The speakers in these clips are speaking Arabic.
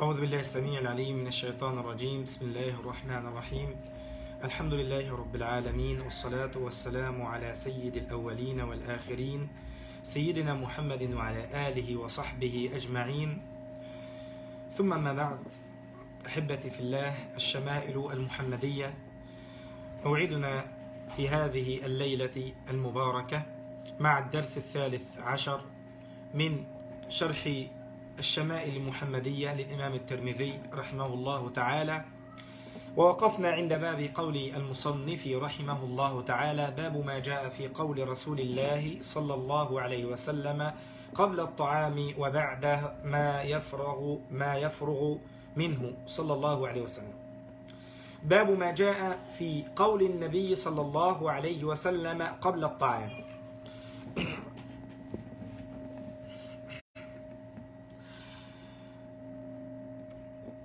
أعوذ بالله السميع العليم من الشيطان الرجيم. بسم الله الرحمن الرحيم. الحمد لله رب العالمين والصلاة والسلام على سيد الأولين والآخرين سيدنا محمد وعلى آله وصحبه أجمعين. ثم ما بعد أحبتي في الله الشمائل المحمدية. موعدنا في هذه الليلة المباركة مع الدرس الثالث عشر من شرح الشمائل المحمدية للإمام الترمذي رحمه الله تعالى. ووقفنا عند باب قول المصنف رحمه الله تعالى باب ما جاء في قول رسول الله صلى الله عليه وسلم قبل الطعام وبعد ما يفرغ ما يفرغ منه صلى الله عليه وسلم. باب ما جاء في قول النبي صلى الله عليه وسلم قبل الطعام.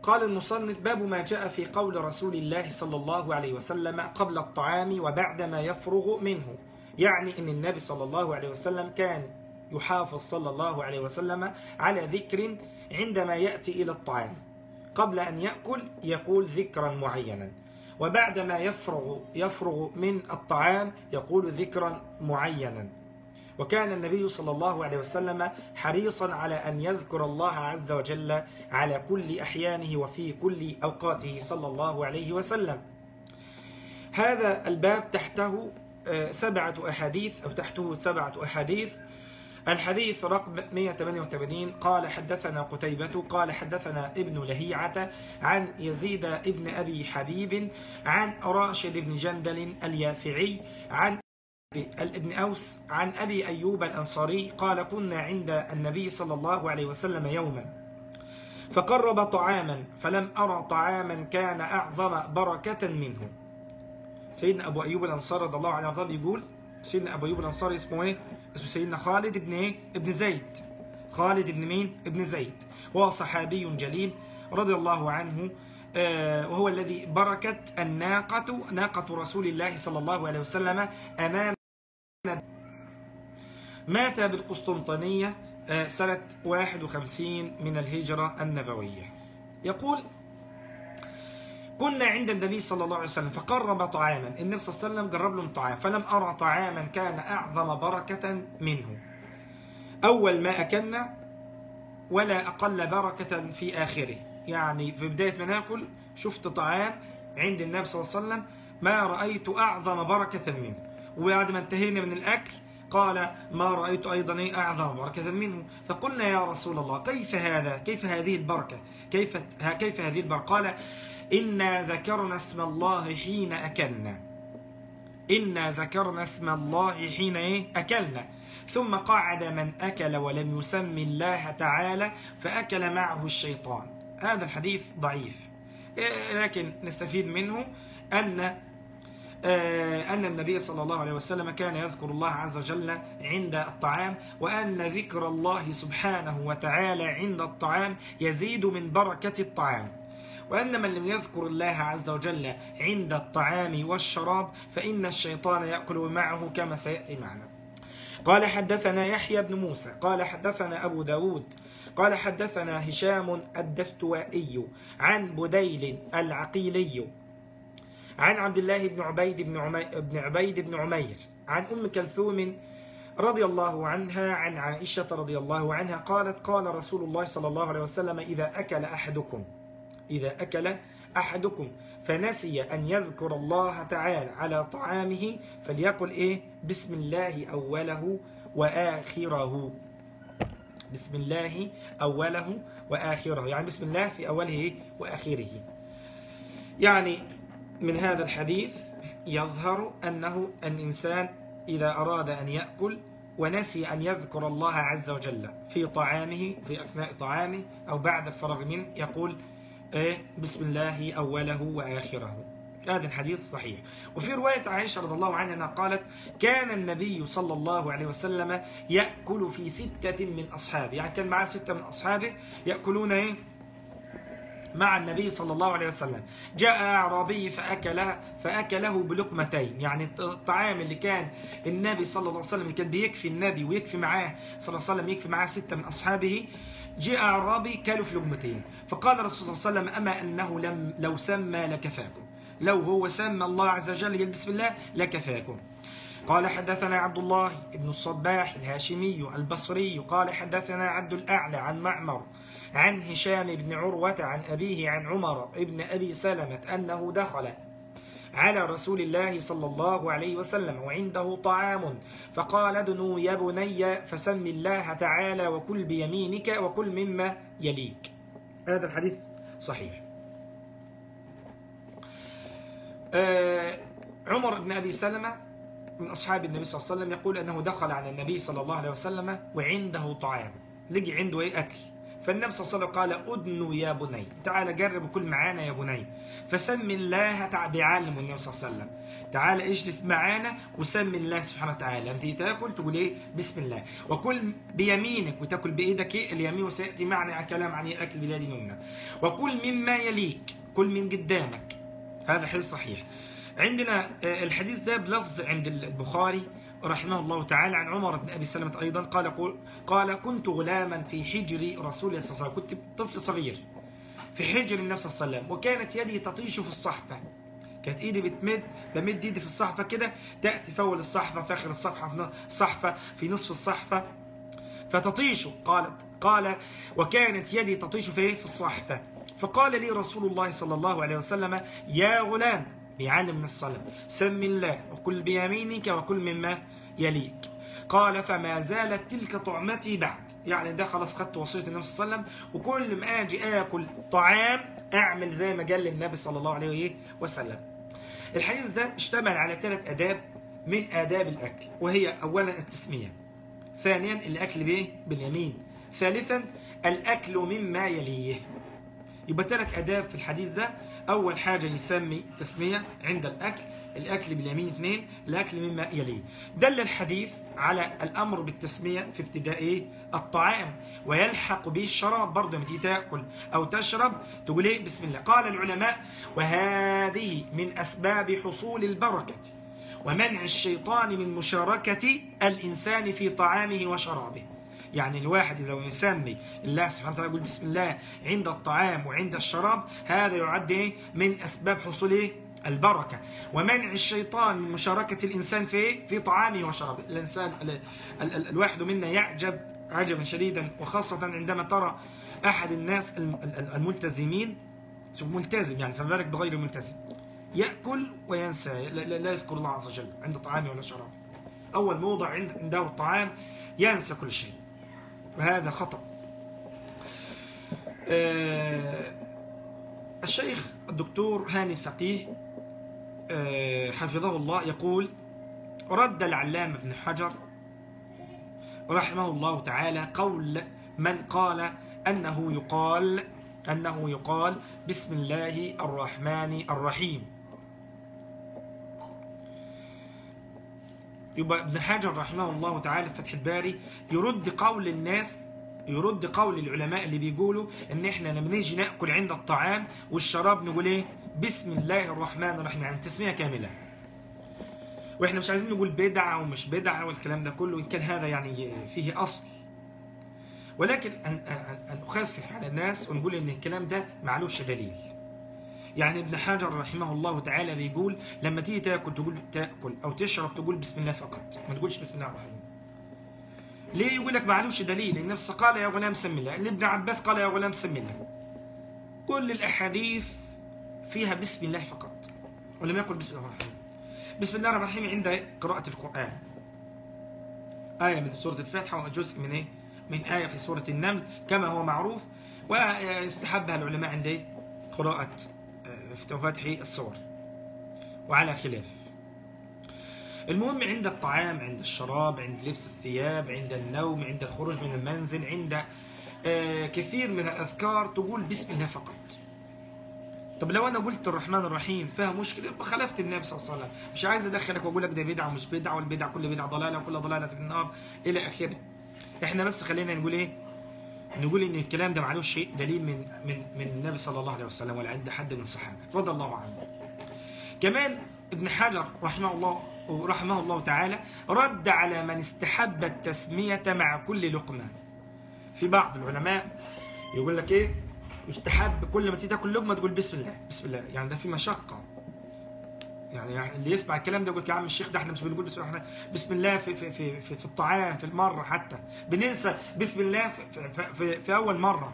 قال المصنف باب ما جاء في قول رسول الله صلى الله عليه وسلم قبل الطعام وبعد ما يفرغ منه. يعني إن النبي صلى الله عليه وسلم كان يحافظ صلى الله عليه وسلم على ذكر عندما يأتي إلى الطعام. قبل أن يأكل يقول ذكرا معينا. وبعد ما يفرغ يفرغ من الطعام يقول ذكرا معينا. وكان النبي صلى الله عليه وسلم حريصا على أن يذكر الله عز وجل على كل أحيانه وفي كل أوقاته صلى الله عليه وسلم. هذا الباب تحته سبعة أحاديث أو تحته سبعة أحاديث الحديث رقم 188 قال حدثنا قتيبة قال حدثنا ابن لهيعة عن يزيد ابن أبي حبيب عن راشد بن جندل اليافعي عن ابن أوس عن أبي أيوب الأنصاري قال كنا عند النبي صلى الله عليه وسلم يوما فقرب طعاما فلم أرى طعاما كان أعظم بركة منه سيدنا أبو أيوب الأنصاري رضي الله عنه بيقول سيدنا أبو أيوب الأنصاري اسمه إيه؟ اسمه سيدنا خالد بن إيه؟ ابن زيد خالد بن مين؟ ابن زيد وهو صحابي جليل رضي الله عنه وهو الذي بركت الناقة ناقة رسول الله صلى الله عليه وسلم أمام مات بالقسطنطينية سنة 51 من الهجرة النبوية. يقول كنا عند النبي صلى الله عليه وسلم فقرب طعاما. النبي صلى الله عليه وسلم قرب لهم طعام فلم أرى طعاما كان أعظم بركة منه. أول ما أكلنا ولا أقل بركة في آخره. يعني في بداية ما نأكل شفت طعام عند النبي صلى الله عليه وسلم ما رأيت أعظم بركة منه. وبعد ما انتهينا من الأكل قال ما رأيت أيضا أعظم بركة منه. فقلنا يا رسول الله كيف هذا؟ كيف هذه البركة؟ كيف, كيف هذه البركة؟ قال إنا ذكرنا اسم الله حين أكلنا. إنا ذكرنا اسم الله حين إيه؟ أكلنا. ثم قعد من أكل ولم يسم الله تعالى فأكل معه الشيطان. هذا الحديث ضعيف. لكن نستفيد منه أن أن النبي صلى الله عليه وسلم كان يذكر الله عز وجل عند الطعام وأن ذكر الله سبحانه وتعالى عند الطعام يزيد من بركة الطعام. وأن من لم يذكر الله عز وجل عند الطعام والشراب فإن الشيطان يأكل معه كما سيأتي معنا. قال حدثنا يحيى بن موسى قال حدثنا أبو داود قال حدثنا هشام الدستوائي عن بديل العقيلي. عن عبد الله بن عبيد بن, عمي بن عبيد بن عمير عن أم كلثوم رضي الله عنها عن عائشة رضي الله عنها قالت قال رسول الله صلى الله عليه وسلم إذا أكل أحدكم إذا أكل أحدكم فنسي أن يذكر الله تعالى على طعامه فليقل إيه؟ بسم الله أوله وآخره. بسم الله أوله وآخره يعني بسم الله في أوله وآخره. يعني من هذا الحديث يظهر أنه الإنسان إذا أراد أن يأكل ونسي أن يذكر الله عز وجل في طعامه في أثناء طعامه أو بعد الفراغ منه يقول إيه بسم الله أوله وآخره. هذا الحديث صحيح. وفي رواية عائشة رضي الله عنها قالت كان النبي صلى الله عليه وسلم يأكل في ستة من أصحابه يعني كان معاه ستة من أصحابه يأكلون إيه؟ مع النبي صلى الله عليه وسلم. جاء أعرابي فأكل فأكله بلقمتين. يعني الطعام اللي كان النبي صلى الله عليه وسلم كان بيكفي النبي ويكفي معاه صلى الله عليه وسلم يكفي معاه ستة من أصحابه. جاء أعرابي كلوا في لقمتين. فقال الرسول صلى الله عليه وسلم أما أنه لم لو سمى لكفاكم. لو هو سمى الله عز وجل بسم الله لكفاكم. قال حدثنا عبد الله بن الصباح الهاشمي البصري. قال حدثنا عبد الأعلى عن معمر. عن هشام بن عروة عن أبيه عن عمر بن أبي سلمة أنه دخل على رسول الله صلى الله عليه وسلم وعنده طعام فقال ادنوا يا بني فسم الله تعالى وكل بيمينك وكل مما يليك. هذا الحديث صحيح. آه عمر بن أبي سلمة من أصحاب النبي صلى الله عليه وسلم يقول أنه دخل على النبي صلى الله عليه وسلم وعنده طعام. لقي عنده إيه؟ أكل. فالنبي صلى الله عليه وسلم قال أدنوا يا بني. تعال جرب وكل معانا يا بني. فسم الله بيعلم النبي صلى الله عليه وسلم. تعال اجلس معانا وسم الله سبحانه وتعالى. لما تيجي تاكل تقول إيه؟ بسم الله. وكل بيمينك وتاكل بإيدك إيه؟ اليمين وسيأتي معنا كلام عن أكل بلاد منا وكل مما يليك كل من قدامك. هذا حديث صحيح. عندنا الحديث ده بلفظ عند البخاري رحمه الله تعالى عن عمر بن أبي سلمة أيضا قال قال كنت غلاما في حجر رسول الله صلى الله عليه وسلم. كنت طفل صغير في حجر النبي صلى الله عليه وسلم وكانت يدي تطيش في الصحفة. كانت إيدي بتمد بمد إيدي في الصحفة كده تأتي في اول الصحفة في آخر الصفحة في صحفه في نصف الصحفة فتطيش. قالت قال وكانت يدي تطيش في في الصحفة. فقال لي رسول الله صلى الله عليه وسلم يا غلام بيعلم النبي صلى الله عليه وسلم سم الله وكل بيمينك وكل مما يليك. قال فما زالت تلك طعمتي بعد. يعني ده خلاص خدت وصية النبي صلى الله عليه وسلم. وكل ما آجي آكل طعام أعمل زي ما قال النبي صلى الله عليه وسلم. الحديث ده اشتمل على ثلاث آداب من آداب الأكل وهي أولا التسمية. ثانيا الأكل بإيه؟ باليمين. ثالثا الأكل مما يليه. يبقى ثلاث آداب في الحديث ده أول حاجة يسمي التسمية عند الأكل الأكل باليمين اثنين الأكل مما يليه. دل الحديث على الأمر بالتسمية في ابتداء إيه؟ الطعام ويلحق به الشراب برضه لما تيجي تأكل أو تشرب تقول إيه؟ بسم الله. قال العلماء وهذه من أسباب حصول البركة ومنع الشيطان من مشاركة الإنسان في طعامه وشرابه. يعني الواحد لو يسمي الله سبحانه وتعالى يقول بسم الله عند الطعام وعند الشراب هذا يعد إيه؟ من أسباب حصول إيه؟ البركة. ومنع الشيطان من مشاركة الإنسان في في طعامه وشرابه. الإنسان ال ال ال الواحد منا يعجب عجبا شديدا وخاصة عندما ترى أحد الناس الملتزمين شوف ملتزم يعني فما بالك بغير الملتزم؟ يأكل وينسى لا, لا يذكر الله عز وجل عند طعامه ولا شرابه. أول موضع عند عنده الطعام ينسى كل شيء. وهذا خطأ. آه الشيخ الدكتور هاني الفقيه آه حفظه الله يقول رد العلامة ابن حجر رحمه الله تعالى قول من قال أنه يقال أنه يقال بسم الله الرحمن الرحيم. يبقى ابن حجر رحمه الله تعالى في فتح الباري يرد قول الناس يرد قول العلماء اللي بيقولوا إن إحنا لما نيجي نأكل عند الطعام والشراب نقول إيه؟ بسم الله الرحمن الرحيم. يعني تسمية كاملة. وإحنا مش عايزين نقول بدعة ومش بدعة والكلام ده كله إن كان هذا يعني فيه أصل. ولكن ان أن أخفف على الناس ونقول إن الكلام ده معلوش دليل. يعني ابن حجر رحمه الله تعالى بيقول لما تيجي تاكل تقول تاكل أو تشرب تقول بسم الله فقط ما تقولش بسم الله الرحمن ليه يقول لك معلوش دليل؟ النفس قال يا غلام سم الله. ابن عباس قال يا غلام سم الله. كل الأحاديث فيها بسم الله فقط ولم يقل بسم الله الرحمن الرحيم. بسم الله الرحمن الرحيم عند قراءة القرآن. آية من سورة الفاتحة وجزء من إيه؟ من آية في سورة النمل كما هو معروف ويستحبها العلماء عند قراءة في فتح الصور وعلى خلاف. المهم عند الطعام عند الشراب عند لبس الثياب عند النوم عند الخروج من المنزل عند كثير من الأذكار تقول بسم الله فقط. طب لو أنا قلت الرحمن الرحيم فيها مشكلة؟ يبقى خالفت النبي صلى الله عليه وسلم. مش عايز أدخلك وأقول لك ده بدعة ومش بدعة والبدعة كل بدعة ضلالة وكل ضلالة في النار إلى آخره. إحنا بس خلينا نقول إيه؟ نقول إن الكلام ده معلوش دليل من من من النبي صلى الله عليه وسلم ولا عند حد من الصحابة رضي الله عنه كمان ابن حجر رحمه الله رحمه الله تعالى رد على من استحب التسمية مع كل لقمة. في بعض العلماء يقول لك إيه؟ يستحب كل ما تيجي تاكل لقمة تقول بسم الله بسم الله. يعني ده في مشقة. يعني اللي يسمع الكلام ده يقول يا عم الشيخ ده إحنا مش بنقول بسم الله إحنا بسم الله في في في في, في الطعام في المرة حتى. بننسى بسم الله في, في, في, في أول مرة.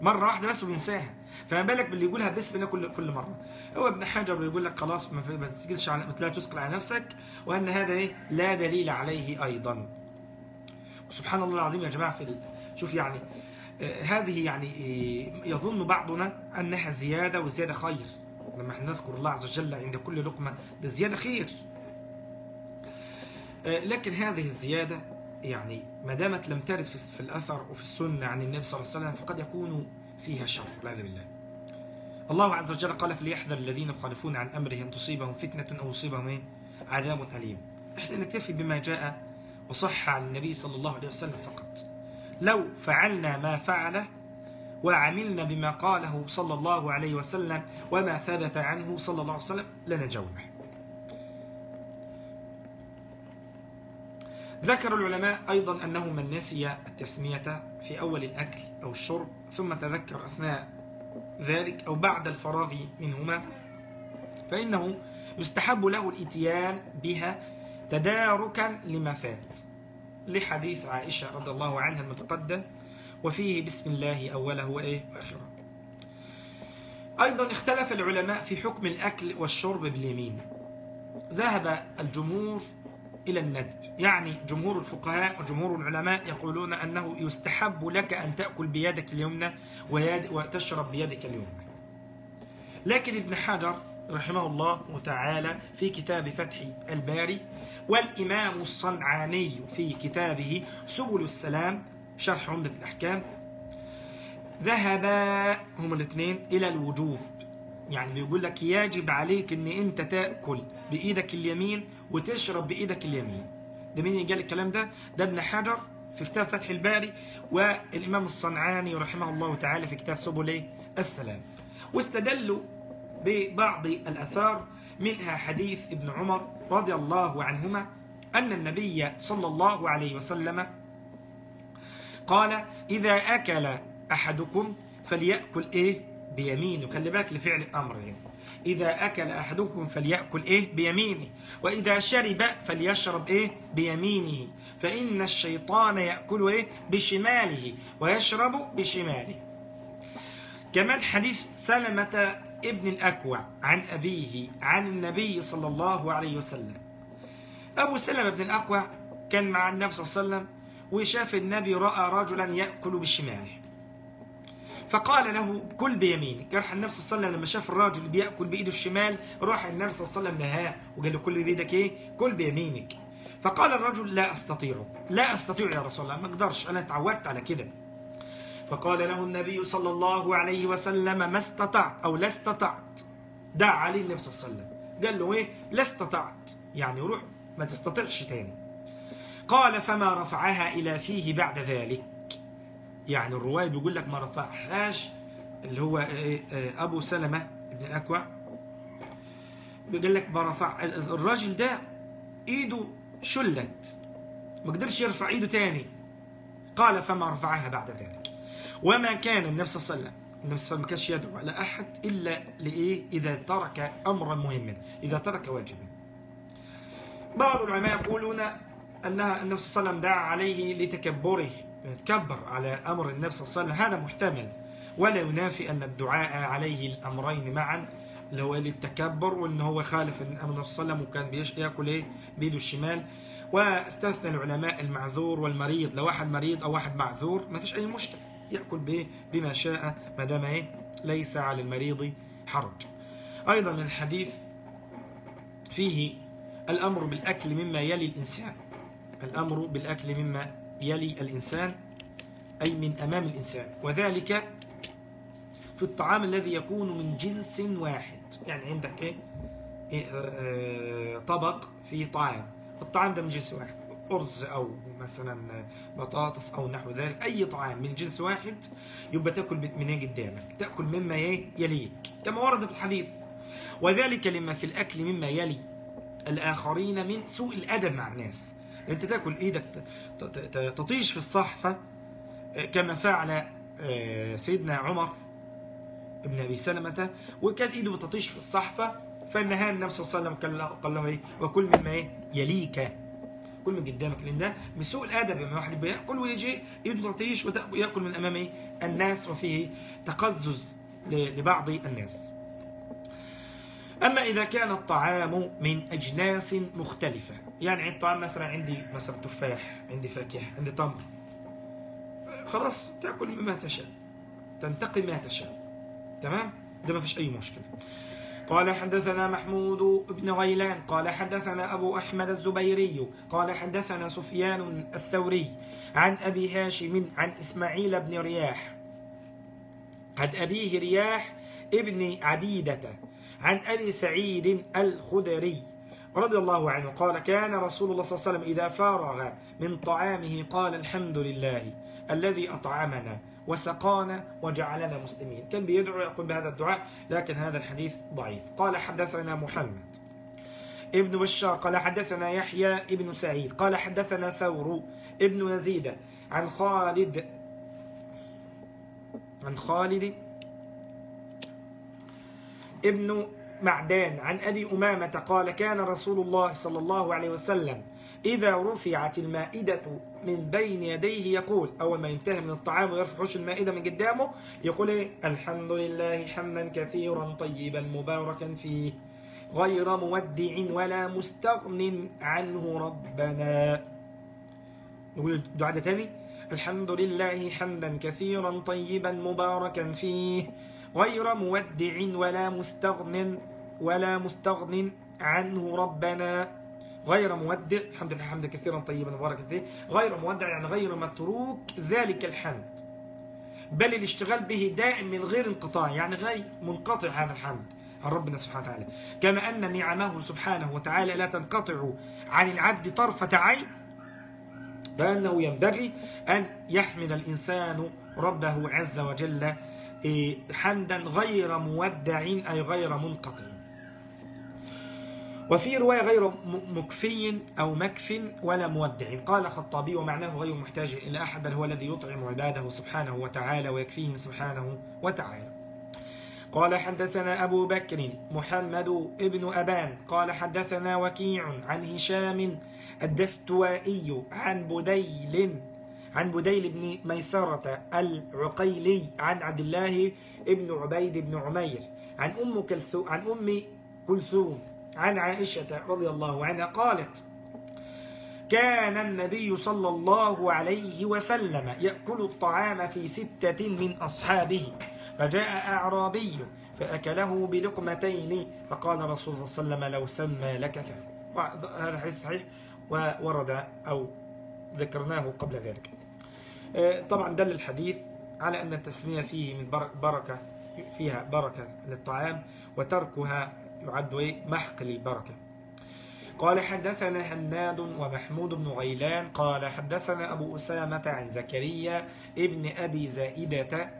مرة واحدة بس وبننساها فما بالك باللي يقولها بسم الله كل كل مرة. هو ابن حجر بيقول لك خلاص ما, تسجلش على لا تثقل على نفسك وأن هذا إيه؟ لا دليل عليه أيضا. سبحان الله العظيم يا جماعة في. شوف يعني آه هذه يعني آه يظن بعضنا أنها زيادة وزيادة خير. لما إحنا نذكر الله عز وجل عند كل لقمة ده زيادة خير. آه لكن هذه الزيادة يعني ما دامت لم ترد في, الأثر وفي السنة عن النبي صلى الله عليه وسلم فقد يكون فيها شر والعياذ بالله. الله عز وجل قال فليحذر الذين يخالفون عن أمره أن تصيبهم فتنة أو يصيبهم إيه؟ عذاب أليم. إحنا نكتفي بما جاء وصح عن النبي صلى الله عليه وسلم فقط. لو فعلنا ما فعله وعملنا بما قاله صلى الله عليه وسلم وما ثبت عنه صلى الله عليه وسلم لنجونا ذكر العلماء أيضا أنه من نسي التسمية في أول الأكل أو الشرب ثم تذكر أثناء ذلك أو بعد الفراغ منهما فإنه يستحب له الإتيان بها تداركا لما فات. لحديث عائشة رضي الله عنها المتقدم وفيه بسم الله أوله وإيه وآخره. أيضا اختلف العلماء في حكم الأكل والشرب باليمين. ذهب الجمهور إلى الندب. يعني جمهور الفقهاء وجمهور العلماء يقولون أنه يستحب لك أن تأكل بيدك اليمنى وتشرب بيدك اليمنى. لكن ابن حجر رحمه الله تعالى في كتاب فتح الباري والإمام الصنعاني في كتابه سبل السلام شرح عمدة الأحكام. ذهبا هما الاثنين إلى الوجوب. يعني بيقول لك يجب عليك إن أنت تأكل بإيدك اليمين وتشرب بإيدك اليمين. ده مين قال الكلام ده؟ ده ابن حجر في كتاب فتح الباري والإمام الصنعاني رحمه الله تعالى في كتاب سبل السلام. واستدلوا ببعض الأثار منها حديث ابن عمر رضي الله عنهما أن النبي صلى الله عليه وسلم قال إذا أكل أحدكم فليأكل إيه؟ بيمينه. خلي بالك لفعل الأمر هنا. إذا أكل أحدكم فليأكل إيه؟ بيمينه. وإذا شرب فليشرب إيه؟ بيمينه. فإن الشيطان يأكل إيه؟ بشماله ويشرب بشماله. كمان حديث سلمة ابن الأكوع عن أبيه عن النبي صلى الله عليه وسلم. أبو سلمة بن الأكوع كان مع النبي صلى الله عليه وسلم وشاف النبي رأى رجلا يأكل بشماله. فقال له كل بيمينك. راح النبي صلى الله عليه وسلم لما شاف الراجل بيأكل بإيده الشمال راح النبي صلى الله عليه وسلم نهاه وقال له كل بإيدك إيه؟ كل بيمينك. فقال الرجل لا أستطيع لا أستطيع يا رسول الله ما أقدرش أنا اتعودت على كده. فقال له النبي صلى الله عليه وسلم ما استطعت أو لا استطعت. دع عليه النبي صلى الله عليه وسلم. قال له إيه؟ لا استطعت. يعني روح ما تستطيعش تاني. قال فما رفعها إلى فيه بعد ذلك. يعني الرواية بيقول لك ما رفعهاش اللي هو أبو سلمة بن الأكوع بيقول لك ما رفع الراجل ده إيده شلت ما قدرش يرفع إيده تاني. قال فما رفعها بعد ذلك. وما كان النبي صلى الله عليه وسلم النبي صلى الله عليه وسلم ما كانش يدعو على أحد إلا لإيه؟ إذا ترك أمرا مهما إذا ترك واجبا. بعض العلماء يقولون أنها النبي صلى الله عليه وسلم دعا عليه لتكبره يتكبر على أمر النبي صلى الله عليه وسلم. هذا محتمل. ولا ينافي أن الدعاء عليه الأمرين معا اللي هو للتكبر وإن هو خالف النبي صلى الله عليه وسلم وكان يأكل إيه؟ بيده الشمال. واستثنى العلماء المعذور والمريض. لو واحد مريض أو واحد معذور ما فيش أي مشكلة. يأكل بما شاء ما دام إيه؟ ليس على المريض حرج. أيضا الحديث فيه الأمر بالأكل مما يلي الإنسان. الأمر بالأكل مما يلي الإنسان أي من أمام الإنسان. وذلك في الطعام الذي يكون من جنس واحد. يعني عندك إيه, إيه آه طبق فيه طعام. الطعام ده من جنس واحد. أرز أو مثلا بطاطس أو نحو ذلك. أي طعام من جنس واحد يبقى تأكل من إيه قدامك. تأكل مما إيه؟ يليك. كما ورد في الحديث. وذلك لما في الأكل مما يلي الآخرين من سوء الأدب مع الناس. أنت تأكل إيدك ت- ت- ت- تطيش في الصحفة آه، كما فعل آه، سيدنا عمر ابن أبي سلمة وكانت ايده بتطيش في الصحفة فنهى النبي صلى الله عليه وسلم قال له, إيه؟ وكل مما إيه؟ يليك. كل من قدامك لأن ده من سوء الأدب لما واحد بياكل ويجي ايده تطيش وياكل من أمام إيه؟ الناس وفيه تقزز ل- لبعض الناس. أما إذا كان الطعام من أجناس مختلفة يعني الطعام مثلا عندي مثلا تفاح عندي فاكهة عندي تمر خلاص تأكل مما تشاء تنتقي ما تشاء تمام؟ ده ما فيش أي مشكلة. قال حدثنا محمود بن غيلان قال حدثنا أبو أحمد الزبيري قال حدثنا سفيان الثوري عن أبي هاشم عن إسماعيل بن رياح عن أبيه رياح ابن عبيدة عن أبي سعيد الخدري رضي الله عنه قال كان رسول الله صلى الله عليه وسلم إذا فرغ من طعامه قال الحمد لله الذي أطعمنا وسقانا وجعلنا مسلمين. كان بيدعو يقول بهذا الدعاء لكن هذا الحديث ضعيف. قال حدثنا محمد ابن بشار قال حدثنا يحيى ابن سعيد قال حدثنا ثور ابن يزيد عن خالد عن خالد ابن معدان عن أبي أمامة قال كان رسول الله صلى الله عليه وسلم إذا رفعت المائدة من بين يديه يقول أول ما ينتهي من الطعام ويرفع حوش المائدة من قدامه يقول إيه؟ الحمد لله حمدا كثيرا طيبا مباركا فيه غير مودع ولا مستغن عنه ربنا. نقول الدعاء ده تاني الحمد لله حمدا كثيرا طيبا مباركا فيه غير مودع ولا مستغن ولا مستغن عنه ربنا. غير مودع الحمد لله حمدا كثيرا طيبا مباركا فيه. غير مودع يعني غير متروك ذلك الحمد. بل الاشتغال به دائم من غير انقطاع يعني غير منقطع هذا الحمد عن ربنا سبحانه وتعالى. كما أن نعمه سبحانه وتعالى لا تنقطع عن العبد طرفة عين فأنه ينبغي أن يحمد الإنسان ربه عز وجل حمدا غير مودع أي غير منقطع وفي رواية غير مكفي أو مكف ولا مودع قال الخطابي ومعناه غير محتاج إلى أحد بل هو الذي يطعم عباده سبحانه وتعالى ويكفيهم سبحانه وتعالى. قال حدثنا أبو بكر محمد ابن أبان. قال حدثنا وكيع عن هشام. الدستوائي عن بديل عن بديل بن ميسرة العقيلي عن عبد الله بن عبيد بن عمير عن أم كلثوم عن أم كلثوم عن عائشة رضي الله عنها قالت كان النبي صلى الله عليه وسلم يأكل الطعام في ستة من أصحابه فجاء أعرابي فأكله بلقمتين فقال رسول الله صلى الله عليه وسلم لو سمى لك فاكل هذا حديث صحيح وورد أو ذكرناه قبل ذلك. طبعا دل الحديث على أن التسمية فيه من بركة فيها بركة للطعام وتركها يعد محق للبركة. قال حدثنا هناد ومحمود بن غيلان قال حدثنا أبو أسامة عن زكريا ابن أبي زائدة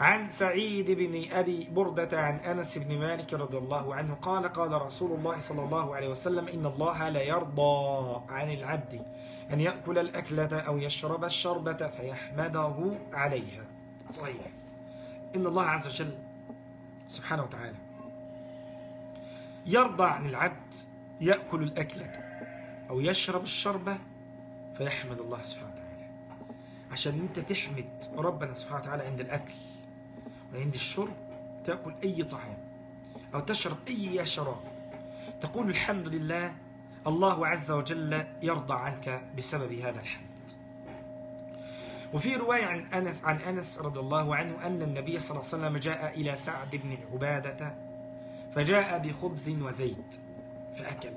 عن سعيد بن أبي بردة عن أنس بن مالك رضي الله عنه. قال قال رسول الله صلى الله عليه وسلم إن الله لا يرضى عن العبد. أن يأكل الأكلة أو يشرب الشربة فيحمده عليها. صحيح. إن الله عز وجل سبحانه وتعالى يرضى عن العبد يأكل الأكلة أو يشرب الشربة فيحمد الله سبحانه وتعالى. عشان أنت تحمد ربنا سبحانه وتعالى عند الأكل وعند الشرب تأكل أي طعام أو تشرب أي شراب تقول الحمد لله الله عز وجل يرضى عنك بسبب هذا الحمد وفي رواية عن أنس عن أنس رضي الله عنه أن النبي صلى الله عليه وسلم جاء إلى سعد بن عبادة فجاء بخبز وزيت فأكل.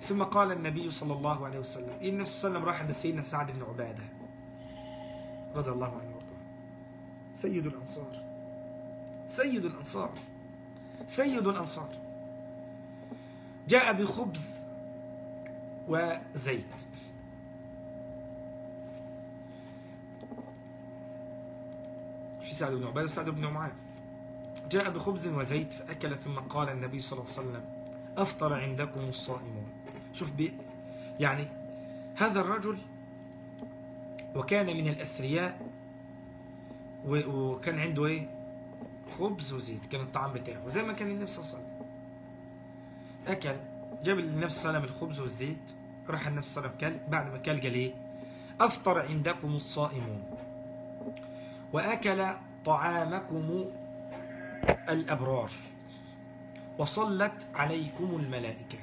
ثم قال النبي صلى الله عليه وسلم إن النبي صلى الله عليه وسلم راح عند سيدنا سعد بن عبادة رضي الله عنه وارضاه. سيد الأنصار. سيد الأنصار. سيد الأنصار. جاء بخبز وزيت. في سعد بن عبادة؟ وسعد بن معاذ. جاء بخبز وزيت فأكل ثم قال النبي صلى الله عليه وسلم أفطر عندكم الصائمون. شوف بي يعني هذا الرجل وكان من الأثرياء وكان عنده إيه؟ خبز وزيت كان الطعام بتاعه. زي ما كان النبي صلى الله عليه وسلم. أكل جاب للنبي صلى الله عليه وسلم الخبز والزيت راح النبي صلى الله عليه وسلم كل بعد ما كل قال إيه؟ أفطر عندكم الصائمون. وأكل طعامكم الأبرار. وصلت عليكم الملائكة.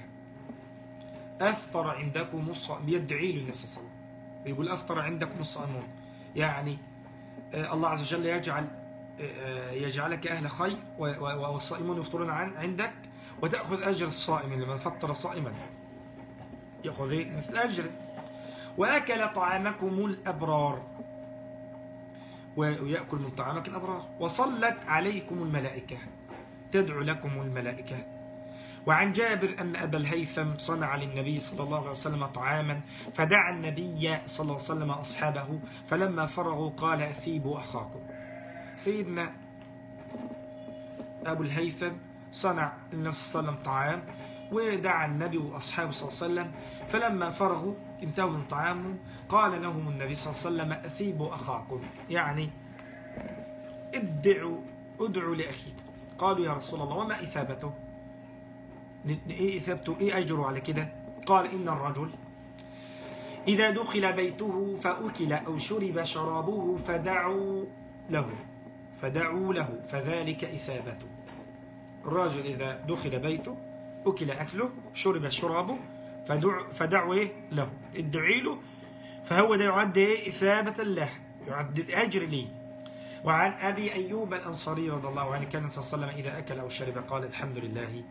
أفطر عندكم الصائم بيدعي له النبي صلى الله عليه وسلم. بيقول أفطر عندكم الصائمون. يعني آه، الله عز وجل يجعل آه، يجعلك أهل خير والصائمون يفطرون عن عندك وتأخذ أجر الصائم لمن فطر صائما. يأخذ؟ مثل أجره وأكل طعامكم الأبرار. ويأكل من طعامك الأبرار. وصلت عليكم الملائكة. تدعو لكم الملائكة. وعن جابر أن أبا الهيثم صنع للنبي صلى الله عليه وسلم طعاما فدعا النبي صلى الله عليه وسلم أصحابه فلما فرغوا قال أثيبوا أخاكم. سيدنا أبو الهيثم صنع للنبي صلى الله عليه وسلم طعام ودعا النبي وأصحابه صلى الله عليه وسلم فلما فرغوا انتهوا من طعامهم قال لهم النبي صلى الله عليه وسلم أثيبوا أخاكم. يعني ادعوا ادعوا لأخيكم. قالوا يا رسول الله وما إثابته؟ إيه إثابته؟ إيه أجره على كده؟ قال إن الرجل إذا دخل بيته فأكل أو شرب شرابه فدعوا له فدعوا له فذلك إثابته. الراجل إذا دخل بيته أكل أكله شرب شرابه فدعوا فدعوا إيه له. ادعي له فهو ده يعد إيه إثابة له يعد الأجر ليه وعن أبي أيوب الأنصاري رضي الله عنه كان صلى الله عليه وسلم إذا أكل أو شرب قال الحمد لله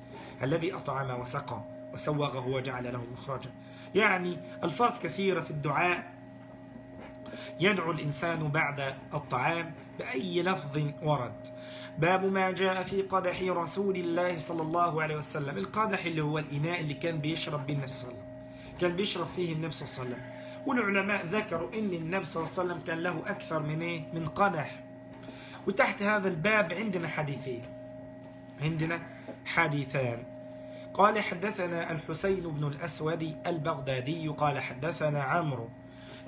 الذي أطعم وسقى وسوغه وجعل له مخرجا. يعني ألفاظ كثيرة في الدعاء يدعو الإنسان بعد الطعام بأي لفظ ورد. باب ما جاء في قدح رسول الله صلى الله عليه وسلم. القدح اللي هو الإناء اللي كان بيشرب به النبي صلى الله عليه وسلم. كان بيشرب فيه النبي صلى الله عليه وسلم. والعلماء ذكروا إن النبي صلى الله عليه وسلم كان له أكثر من إيه؟ من قدح. وتحت هذا الباب عندنا حديثين. عندنا حديثان. قال حدثنا الحسين بن الأسود البغدادي قال حدثنا عمرو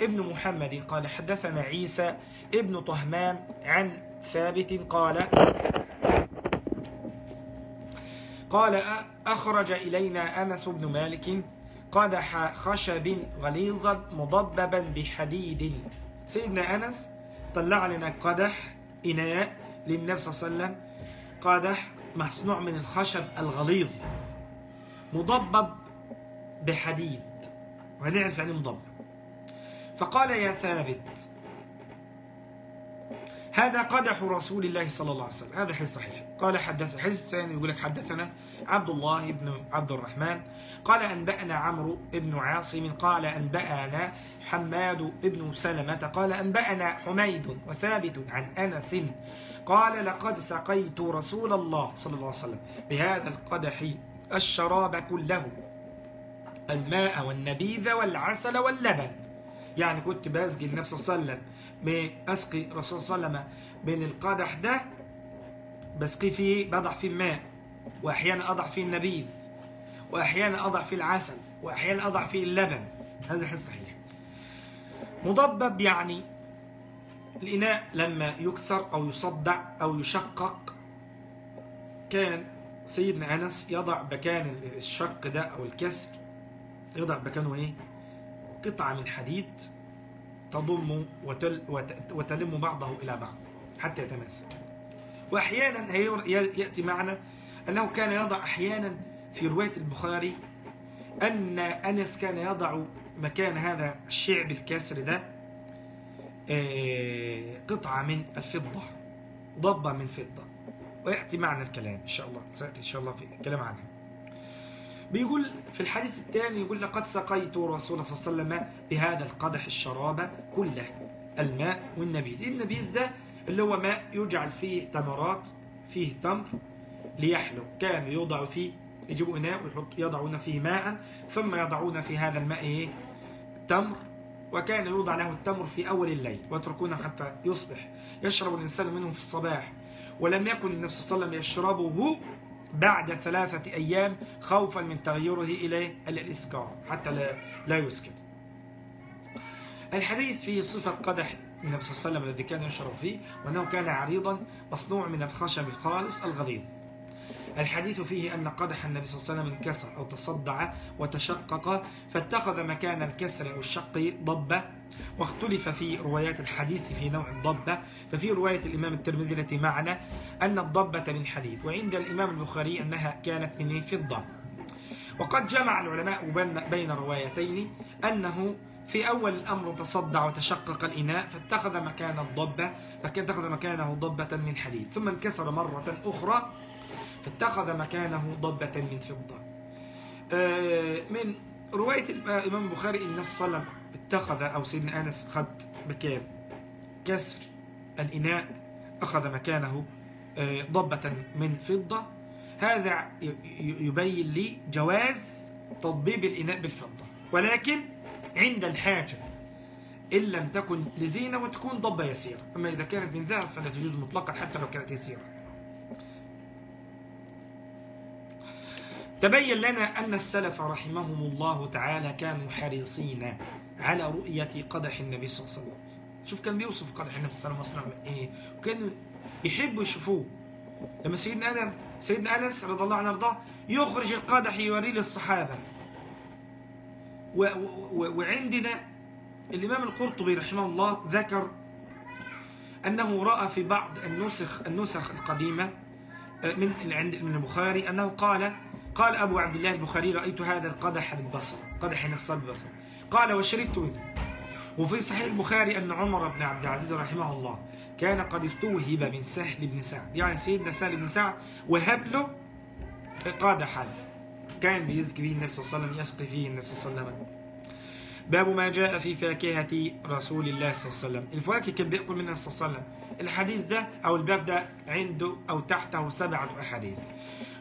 ابن محمد قال حدثنا عيسى ابن طهمان عن ثابت قال قال أخرج إلينا أنس بن مالك قدح خشب غليظا مضببا بحديد. سيدنا أنس طلع لنا قدح إناء للنبي صلى الله عليه وسلم. قدح مصنوع من الخشب الغليظ مضبب بحديد. وهنعرف يعني مضبب. فقال يا ثابت هذا قدح رسول الله صلى الله عليه وسلم. هذا حديث صحيح. قال حدث الحديث الثاني يقول لك حدثنا عبد الله بن عبد الرحمن. قال أنبأنا عمرو بن عاصم. قال أنبأنا حماد بن سلمة. قال أنبأنا حميد وثابت عن أنس. قال لقد سقيت رسول الله صلى الله عليه وسلم بهذا القدح الشراب كله الماء والنبيذ والعسل واللبن. يعني كنت بسقي النبي صلى الله عليه وسلم بأسقي الرسول صلى الله عليه وسلم من القدح ده بسقي فيه بضع فيه الماء وأحيانا أضع فيه النبيذ وأحيانا أضع فيه العسل وأحيانا أضع فيه اللبن. هذا حديث صحيح. مضبب يعني الإناء لما يكسر أو يصدع أو يشقق. كان سيدنا أنس يضع مكان الشق ده أو الكسر يضع مكانه إيه؟ قطعة من حديد تضم وتل وت- وتلم بعضه إلى بعض حتى يتماسك وأحيانا يأتي معنا أنه كان يضع أحيانا في رواية البخاري أن أنس كان يضع مكان هذا الشعب الكسر ده آه، قطعة من الفضة ضبة من فضة. ويأتي معنا الكلام إن شاء الله سيأتي إن شاء الله في الكلام عنها. بيقول في الحديث الثاني يقول لقد سقيت رسول صلى الله عليه وسلم بهذا القدح الشراب كله الماء والنبيذ. النبيذ ده؟ اللي هو ماء يجعل فيه تمرات فيه تمر ليحلو كان يوضع فيه يجيبوا إناء ويحط يضعون فيه ماء ثم يضعون في هذا الماء إيه؟ تمر. وكان يوضع له التمر في أول الليل ويتركونه حتى يصبح. يشرب الإنسان منه في الصباح. ولم يكن النبي صلى الله عليه وسلم يشربه بعد ثلاثة أيام خوفا من تغيره إلى الإسكار حتى لا, لا يسكت. الحديث فيه صفة قدح النبي صلى الله عليه وسلم الذي كان يشرب فيه وأنه كان عريضا مصنوع من الخشب الخالص الغليظ. الحديث فيه أن قدح النبي صلى الله عليه وسلم انكسر أو تصدع وتشقق فاتخذ مكان الكسر أو الشق ضبة واختلف في روايات الحديث في نوع الضبة ففي رواية الإمام الترمذي التي معنا أن الضبة من حديد وعند الإمام البخاري أنها كانت من فضة. وقد جمع العلماء بين روايتين أنه في أول الأمر تصدع وتشقق الإناء فاتخذ مكان الضبة فاتخذ مكانه ضبة من حديد ثم انكسر مرة أخرى فاتخذ مكانه ضبة من فضة. آه، من رواية الإمام البخاري أن النبي صلى الله عليه وسلم اتخذ أو سيدنا أنس خد مكان كسر الإناء أخذ مكانه آه، ضبة من فضة. هذا يبين لي جواز تضبيب الإناء بالفضة. ولكن عند الحاجة إن لم تكن لزينة وتكون ضبة يسيرة. أما إذا كانت من ذهب فلا تجوز مطلقا حتى لو كانت يسيرة. تبين لنا أن السلف رحمهم الله تعالى كانوا حريصين على رؤية قدح النبي صلى الله عليه وسلم. شوف كان بيوصف قدح النبي صلى الله عليه وسلم إيه؟ وكانوا يحبوا يشوفوه. لما سيدنا أنس سيدنا أنس رضي الله عنه وارضاه يخرج القدح يوريه للصحابة. و و وعندنا الإمام القرطبي رحمه الله ذكر أنه رأى في بعض النسخ النسخ القديمة آه، من عند من البخاري أنه قال قال أبو عبد الله البخاري رأيت هذا القدح بالبصر قدح نقصان بالبصر. قال وشربت منه وفي صحيح البخاري أن عمر بن عبد العزيز رحمه الله كان قد استوهب من سهل بن سعد. يعني سيدنا سهل بن سعد وهب له قادحا كان بيزكي به النبي صلى الله عليه وسلم يسقي فيه النبي صلى الله عليه وسلم. باب ما جاء في فاكهة رسول الله صلى الله عليه وسلم. الفواكه كان بيأكل منها صلى الله عليه وسلم. الحديث ده أو الباب ده عنده أو تحته سبعة أحاديث.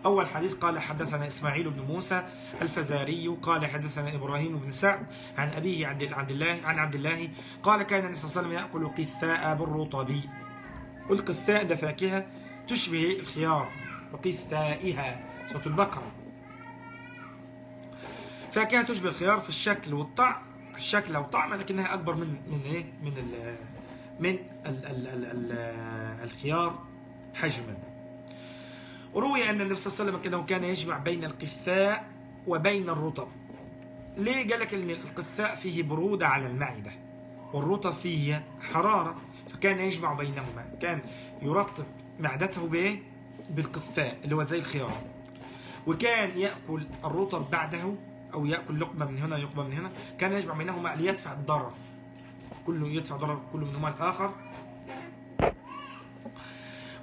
أول حديث قال حدثنا إسماعيل بن موسى الفزاري قال حدثنا إبراهيم بن سعد عن أبيه عبد الله عن عبد الله قال كان النبي صلى الله عليه وسلم يأكل قثاء بالرطب. والقثاء ده فاكهة تشبه الخيار وقثائها صوت البقرة. فاكهة تشبه الخيار في الشكل والطعم الشكل والطعم لكنها أكبر من من إيه؟ من ال من ال ال ال ال الخيار حجما. وروي أن النبي صلى الله عليه وسلم كان يجمع بين القثاء وبين الرطب. ليه قال لك إن القثاء فيه برودة على المعدة والرطب فيه حرارة؟ فكان يجمع بينهما. كان يرطب معدته بإيه؟ بالقثاء اللي هو زي الخيار. وكان يأكل الرطب بعده أو يأكل لقمة من هنا لقمة من هنا. كان يجمع بينهما ليدفع الضرر. كله يدفع ضرر كل منهما الآخر.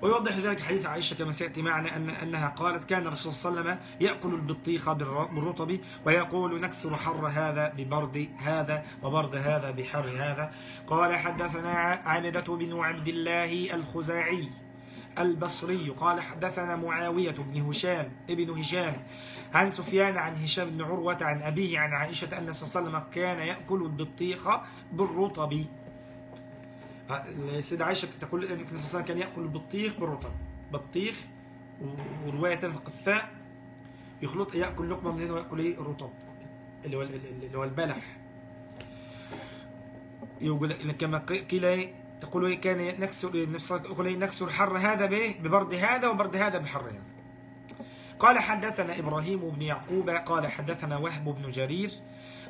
ويوضح ذلك حديث عائشة كما سيأتي معنا أن أنها قالت كان الرسول صلى الله عليه وسلم يأكل البطيخ بالرطب ويقول نكسر حر هذا ببرد هذا وبرد هذا بحر هذا. قال حدثنا عامدة بن عبد الله الخزاعي البصري. قال حدثنا معاوية بن هشام ابن هشام عن سفيان عن هشام بن عروة عن أبيه عن عائشة أن صلى الله عليه وسلم كان يأكل البطيخ بالرطب. السيدة عائشة تقول إن النبي صلى الله عليه وسلم كان يأكل البطيخ بالرطب. بطيخ ورواية القثاء يخلط يأكل لقمة من هنا ويأكل إيه؟ الرطب. اللي هو اللي هو البلح. يقول كما قيل إيه؟ تقول إيه؟ كان نكسر النبي صلى الله عليه وسلم نكسر حر هذا بايه ببرد هذا وبرد هذا بحر هذا. قال حدثنا إبراهيم بن يعقوب قال حدثنا وهب بن جرير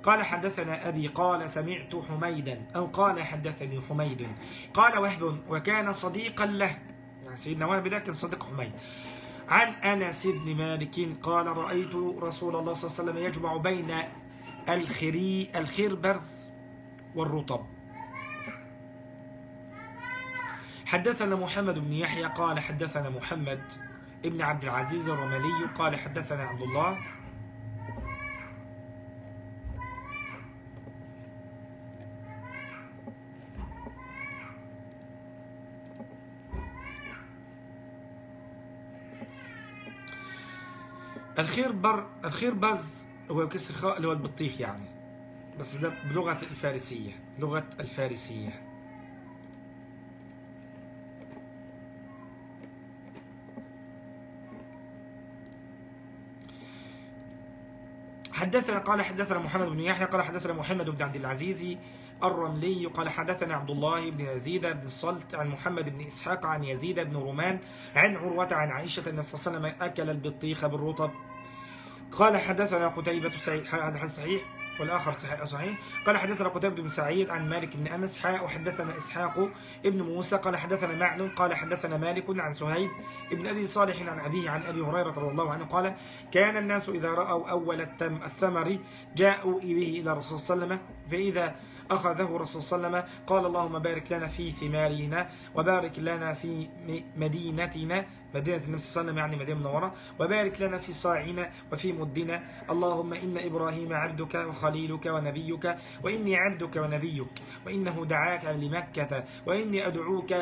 قال حدثنا أبي قال سمعت حميدا أو قال حدثني حميد. قال وهب وكان صديقا له. يعني سيدنا وهب ده كان صديق حميد. عن أنس بن مالك قال رأيت رسول الله صلى الله عليه وسلم يجمع بين الخري الخربرز والرطب. حدثنا محمد بن يحيى قال حدثنا محمد ابن عبد العزيز الرملي قال حدثنا عبد الله الخير بر الخير بز هو كسر خاء اللي هو البطيخ يعني. بس ده بلغة الفارسية لغة الفارسية. حدثنا قال حدثنا محمد بن يحيى قال حدثنا محمد بن عبد العزيز الرملي قال حدثنا عبد الله بن يزيد بن الصلت عن محمد بن إسحاق عن يزيد بن رومان عن عروة عن عائشة النبي صلى الله عليه وسلم أكل البطيخ بالرطب. قال حدثنا قتيبة سعيد هذا صحيح والآخر صحيح, صحيح. قال حدثنا قتيبة بن سعيد عن مالك بن أنس حاء وحدثنا إسحاق ابن موسى قال حدثنا معن قال حدثنا مالك عن سهيل ابن أبي صالح عن أبيه عن أبي هريرة رضي الله عنه قال كان الناس إذا رأوا أول الثمر جاءوا به إلى الرسول صلى الله عليه وسلم فإذا أخذه الرسول صلى الله عليه وسلم. قال اللهم بارك لنا في ثمارنا وبارك لنا في مدينتنا. مدينة النبي صلى الله عليه وسلم يعني مدينة منورة. وبارك لنا في صاعنا وفي مدنا. اللهم إن إبراهيم عبدك وخليلك ونبيك وإني عبدك ونبيك وإنه دعاك لمكة وإني أدعوك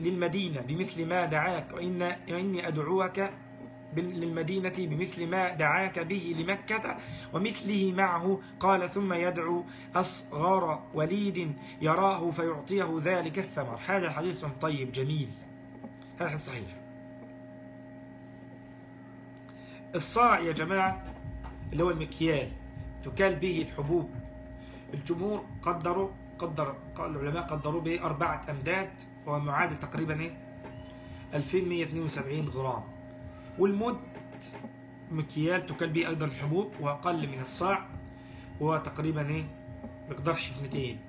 للمدينة بمثل ما دعاك وإن وإني أدعوك للمدينة بمثل ما دعاك به لمكة ومثله معه. قال ثم يدعو أصغر وليد يراه فيعطيه ذلك الثمر. هذا حديث طيب جميل. هذا صحيح. الصاع يا جماعة اللي هو المكيال تكال به الحبوب. الجمهور قدروا قدر العلماء قدروا به أربعة أمداد وهو معادل تقريبا إيه؟ 2172 غرام. والمد مكيال تكال به أيضا الحبوب وأقل من الصاع وهو تقريبا إيه؟ مقدار حفنتين.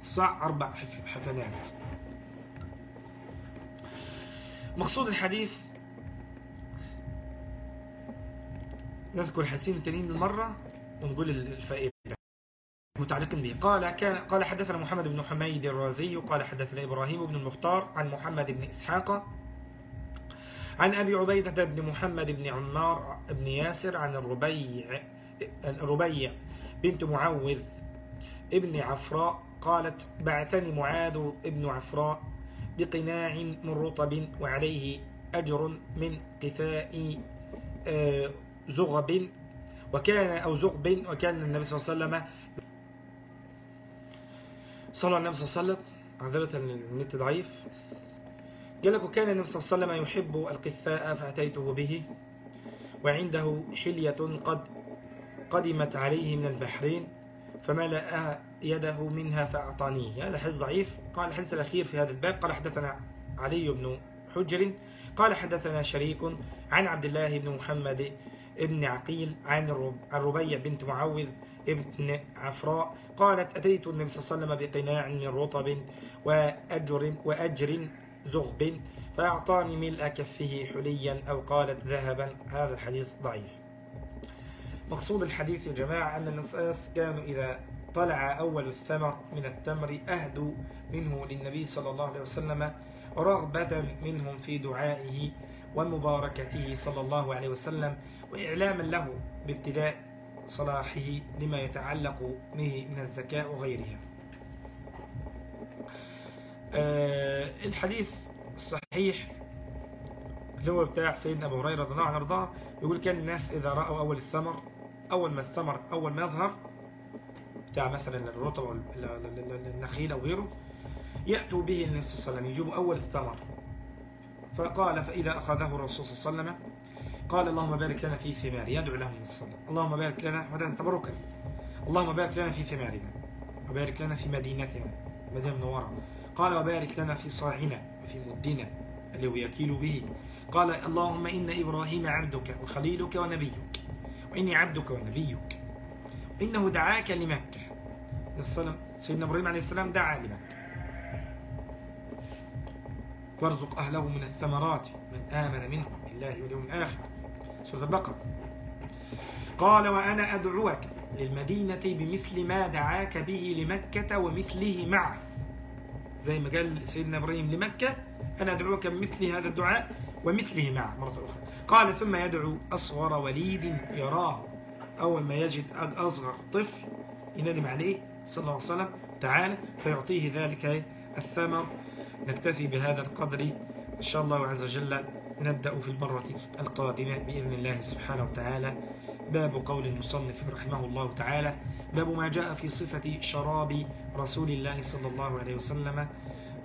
الصاع أربع حفنات. مقصود الحديث نذكر الحديثين التانيين المرة ونقول الفائدة. متعلقين به. قال كان قال حدثنا محمد بن حميد الرازي قال حدثنا إبراهيم بن المختار عن محمد بن إسحاق عن أبي عبيدة بن محمد بن عمار بن ياسر عن الربيع الربيع بنت معوذ ابن عفراء قالت بعثني معاذ ابن عفراء بقناع من رطب وعليه أجر من قثاء آه، زغب وكان أو زغب وكان النبي صلى الله عليه وسلم صلى الله عليه وسلم عذرة النت ضعيف. قال لك وكان النبي صلى الله عليه وسلم يحب القثاء فأتيته به وعنده حلية قد قدمت عليه من البحرين فملأ يده منها فأعطانيه. هذا حديث ضعيف. قال الحديث الأخير في هذا الباب قال حدثنا علي بن حجر قال حدثنا شريك عن عبد الله بن محمد ابن عقيل عن الربيع بنت معوذ ابن عفراء قالت أتيت النبي صلى الله عليه وسلم بقناع من رطب وأجر, وأجر زغب فأعطاني ملء كفه حليا أو قالت ذهبا. هذا الحديث ضعيف. مقصود الحديث يا جماعة أن الناس كانوا إذا طلع أول الثمر من التمر أهدوا منه للنبي صلى الله عليه وسلم رغبة منهم في دعائه ومباركته صلى الله عليه وسلم وإعلاما له بابتداء صلاحه لما يتعلق به من الزكاة وغيرها. الحديث الصحيح اللي هو بتاع سيدنا أبو هريرة رضي الله عنه وأرضاه يقول كان الناس إذا رأوا أول الثمر أول ما الثمر أول ما يظهر بتاع مثلا الرطب أو النخيل أو غيره يأتوا به النبي صلى الله عليه وسلم يجيبوا أول الثمر. فقال فإذا أخذه الرسول صلى الله عليه وسلم قال اللهم بارك لنا في ثمار يدعو لهم الصلاة اللهم بارك لنا هذا تبركا. اللهم بارك لنا في ثمارنا وبارك لنا في مدينتنا مدينة منورة. قال وبارك لنا في صاعنا وفي مدنا اللي هو يكيل به. قال اللهم إن إبراهيم عبدك وخليلك ونبيك وإني عبدك ونبيك. إنه دعاك لمكة. سيدنا إبراهيم عليه السلام دعا لمكة. وارزق أهله من الثمرات من آمن منهم بالله واليوم الآخر. سورة البقرة. قال وأنا أدعوك للمدينة بمثل ما دعاك به لمكة ومثله معه. زي ما قال سيدنا إبراهيم لمكة أنا أدعوك بمثل هذا الدعاء ومثله معه مرة أخرى. قال ثم يدعو أصغر وليد يراه. أول ما يجد أصغر طفل ينادم عليه صلى الله عليه وسلم تعالى فيعطيه ذلك الثمر. نكتفي بهذا القدر. إن شاء الله عز وجل نبدأ في المرة القادمة بإذن الله سبحانه وتعالى. باب قول المصنف رحمه الله تعالى باب ما جاء في صفة شراب رسول الله صلى الله عليه وسلم.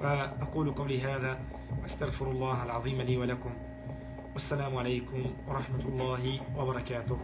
وأقول قولي هذا وأستغفر الله العظيم لي ولكم. والسلام عليكم ورحمة الله وبركاته.